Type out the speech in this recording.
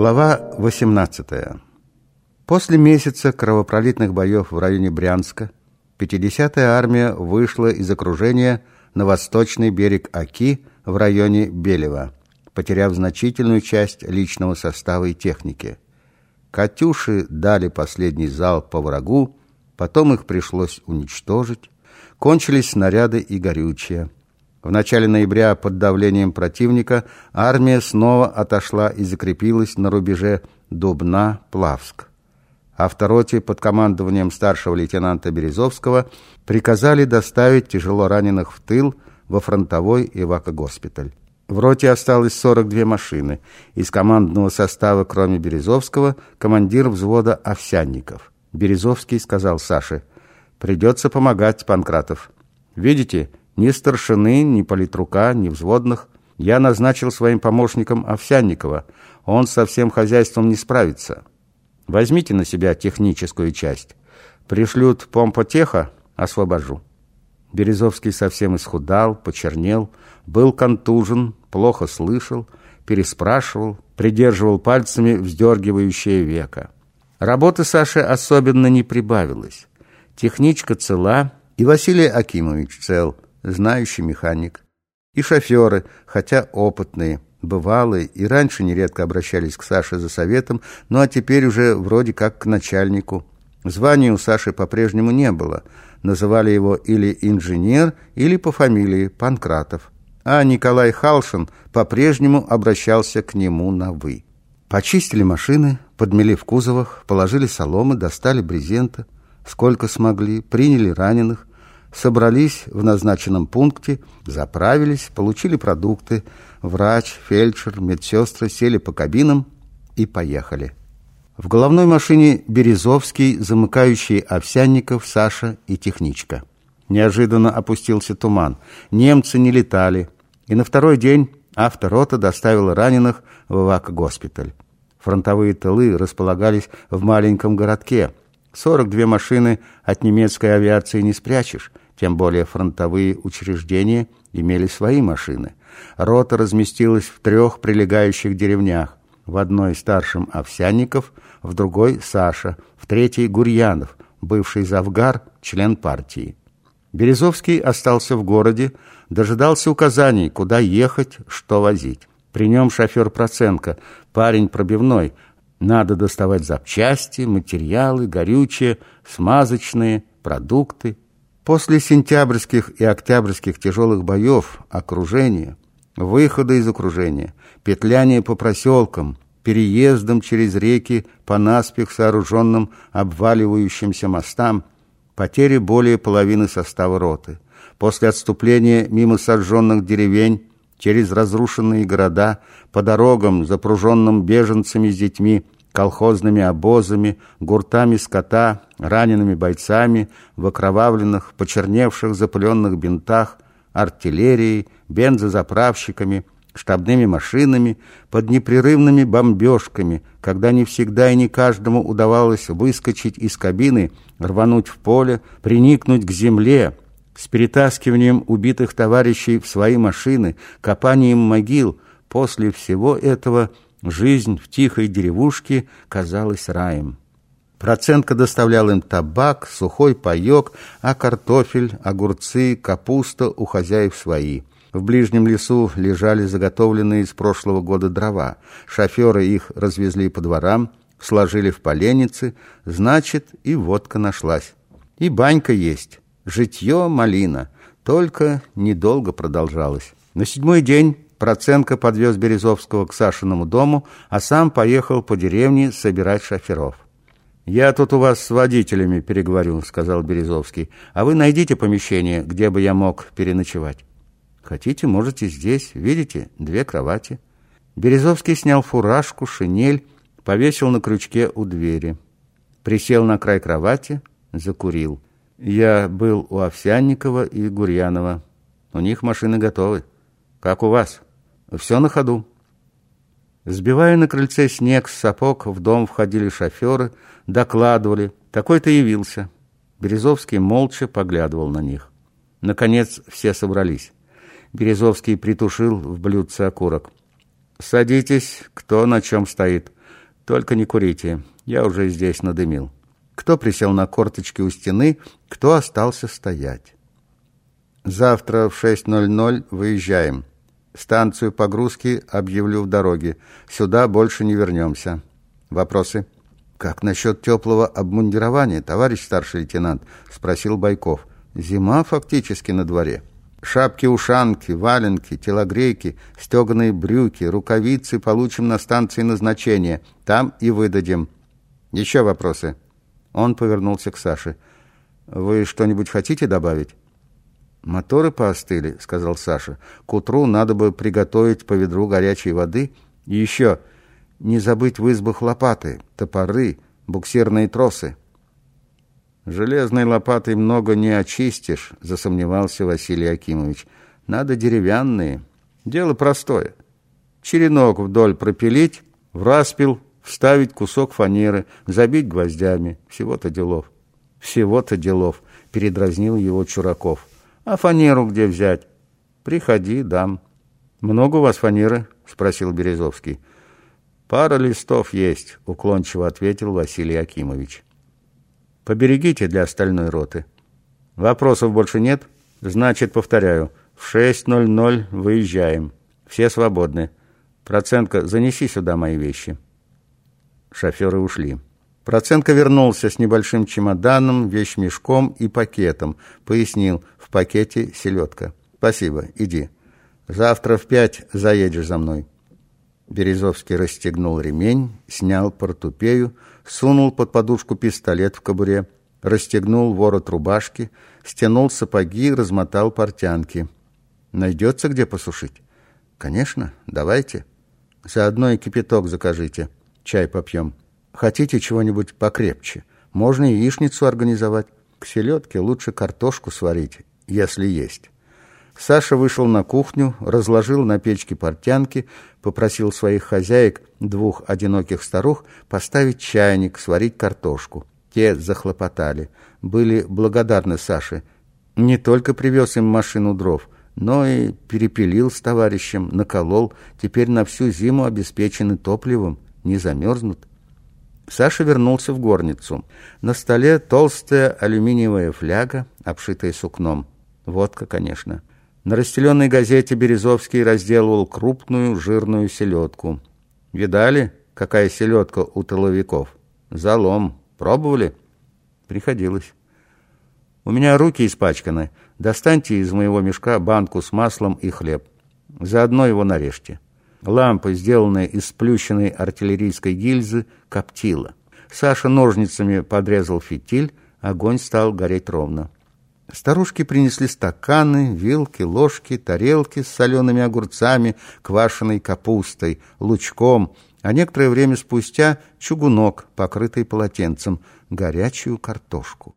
Глава 18. После месяца кровопролитных боев в районе Брянска 50-я армия вышла из окружения на восточный берег Аки в районе Белева, потеряв значительную часть личного состава и техники. «Катюши» дали последний залп по врагу, потом их пришлось уничтожить, кончились снаряды и горючее. В начале ноября под давлением противника армия снова отошла и закрепилась на рубеже Дубна-Плавск. А в роте под командованием старшего лейтенанта Березовского приказали доставить тяжело раненых в тыл во фронтовой эвакогоспиталь. В роте осталось 42 машины. Из командного состава, кроме Березовского, командир взвода Овсянников. Березовский сказал Саше, «Придется помогать, Панкратов. Видите, ни старшины, ни политрука, ни взводных. Я назначил своим помощником Овсянникова. Он со всем хозяйством не справится. Возьмите на себя техническую часть. Пришлют помпотеха, освобожу». Березовский совсем исхудал, почернел, был контужен, плохо слышал, переспрашивал, придерживал пальцами вздергивающее веко. Работы Саши особенно не прибавилось. Техничка цела, и Василий Акимович цел, знающий механик. И шоферы, хотя опытные, бывалые, и раньше нередко обращались к Саше за советом, ну а теперь уже вроде как к начальнику. Звания у Саши по-прежнему не было. Называли его или инженер, или по фамилии Панкратов а Николай Халшин по-прежнему обращался к нему на «вы». Почистили машины, подмели в кузовах, положили соломы, достали брезента, сколько смогли, приняли раненых, собрались в назначенном пункте, заправились, получили продукты, врач, фельдшер, медсестры сели по кабинам и поехали. В головной машине Березовский, замыкающий Овсянников, Саша и техничка. Неожиданно опустился туман. Немцы не летали. И на второй день авторота доставила раненых в эвакогоспиталь. Фронтовые тылы располагались в маленьком городке. 42 машины от немецкой авиации не спрячешь, тем более фронтовые учреждения имели свои машины. Рота разместилась в трех прилегающих деревнях. В одной старшим Овсянников, в другой Саша, в третьей Гурьянов, бывший завгар, член партии. Березовский остался в городе, дожидался указаний, куда ехать, что возить. При нем шофер Проценко, парень пробивной. Надо доставать запчасти, материалы, горючее, смазочные, продукты. После сентябрьских и октябрьских тяжелых боев, окружения, выхода из окружения, петляние по проселкам, переездом через реки по наспех сооруженным обваливающимся мостам – Потери более половины состава роты. После отступления мимо сожженных деревень, через разрушенные города, по дорогам, запруженным беженцами с детьми, колхозными обозами, гуртами скота, ранеными бойцами, в окровавленных, почерневших, запыленных бинтах, артиллерией, бензозаправщиками – штабными машинами, под непрерывными бомбежками, когда не всегда и не каждому удавалось выскочить из кабины, рвануть в поле, приникнуть к земле, с перетаскиванием убитых товарищей в свои машины, копанием могил. После всего этого жизнь в тихой деревушке казалась раем. Процентка доставлял им табак, сухой паек, а картофель, огурцы, капуста у хозяев свои – в ближнем лесу лежали заготовленные с прошлого года дрова. Шоферы их развезли по дворам, сложили в поленницы, значит, и водка нашлась. И банька есть. Житье малина. Только недолго продолжалось. На седьмой день Проценко подвез Березовского к Сашиному дому, а сам поехал по деревне собирать шоферов. «Я тут у вас с водителями переговорю», — сказал Березовский. «А вы найдите помещение, где бы я мог переночевать». Хотите, можете здесь. Видите, две кровати. Березовский снял фуражку, шинель, повесил на крючке у двери. Присел на край кровати, закурил. Я был у Овсянникова и Гурьянова. У них машины готовы. Как у вас? Все на ходу. Сбивая на крыльце снег с сапог, в дом входили шоферы, докладывали. Такой-то явился. Березовский молча поглядывал на них. Наконец все собрались. Березовский притушил в блюдце окурок. «Садитесь, кто на чем стоит. Только не курите, я уже здесь надымил. Кто присел на корточки у стены, кто остался стоять. Завтра в 6.00 выезжаем. Станцию погрузки объявлю в дороге. Сюда больше не вернемся. Вопросы? Как насчет теплого обмундирования, товарищ старший лейтенант? Спросил Байков. Зима фактически на дворе. Шапки-ушанки, валенки, телогрейки, стеганые брюки, рукавицы получим на станции назначения. Там и выдадим. Еще вопросы?» Он повернулся к Саше. «Вы что-нибудь хотите добавить?» «Моторы поостыли», — сказал Саша. «К утру надо бы приготовить по ведру горячей воды. И еще не забыть в избах лопаты, топоры, буксирные тросы». «Железной лопатой много не очистишь», — засомневался Василий Акимович. «Надо деревянные. Дело простое. Черенок вдоль пропилить, в распил вставить кусок фанеры, забить гвоздями. Всего-то делов». «Всего-то делов», — передразнил его Чураков. «А фанеру где взять?» «Приходи, дам». «Много у вас фанеры?» — спросил Березовский. «Пара листов есть», — уклончиво ответил Василий Акимович. Поберегите для остальной роты. Вопросов больше нет? Значит, повторяю, в 6.00 выезжаем. Все свободны. Процентка, занеси сюда мои вещи. Шоферы ушли. Процентка вернулся с небольшим чемоданом, вещмешком и пакетом. Пояснил, в пакете селедка. Спасибо, иди. Завтра в пять заедешь за мной. Березовский расстегнул ремень, снял портупею, сунул под подушку пистолет в кобуре, расстегнул ворот рубашки, стянул сапоги, размотал портянки. «Найдется где посушить?» «Конечно, давайте. Заодно и кипяток закажите. Чай попьем. Хотите чего-нибудь покрепче? Можно яичницу организовать. К селедке лучше картошку сварить, если есть». Саша вышел на кухню, разложил на печке портянки, попросил своих хозяек, двух одиноких старух, поставить чайник, сварить картошку. Те захлопотали, были благодарны Саше. Не только привез им машину дров, но и перепилил с товарищем, наколол, теперь на всю зиму обеспечены топливом, не замерзнут. Саша вернулся в горницу. На столе толстая алюминиевая фляга, обшитая сукном. Водка, конечно. На расстеленной газете Березовский разделывал крупную жирную селедку. Видали, какая селедка у тыловиков? Залом. Пробовали? Приходилось. У меня руки испачканы. Достаньте из моего мешка банку с маслом и хлеб. Заодно его нарежьте. Лампа, сделанная из сплющенной артиллерийской гильзы, коптила. Саша ножницами подрезал фитиль, огонь стал гореть ровно. Старушки принесли стаканы, вилки, ложки, тарелки с солеными огурцами, квашеной капустой, лучком, а некоторое время спустя чугунок, покрытый полотенцем, горячую картошку.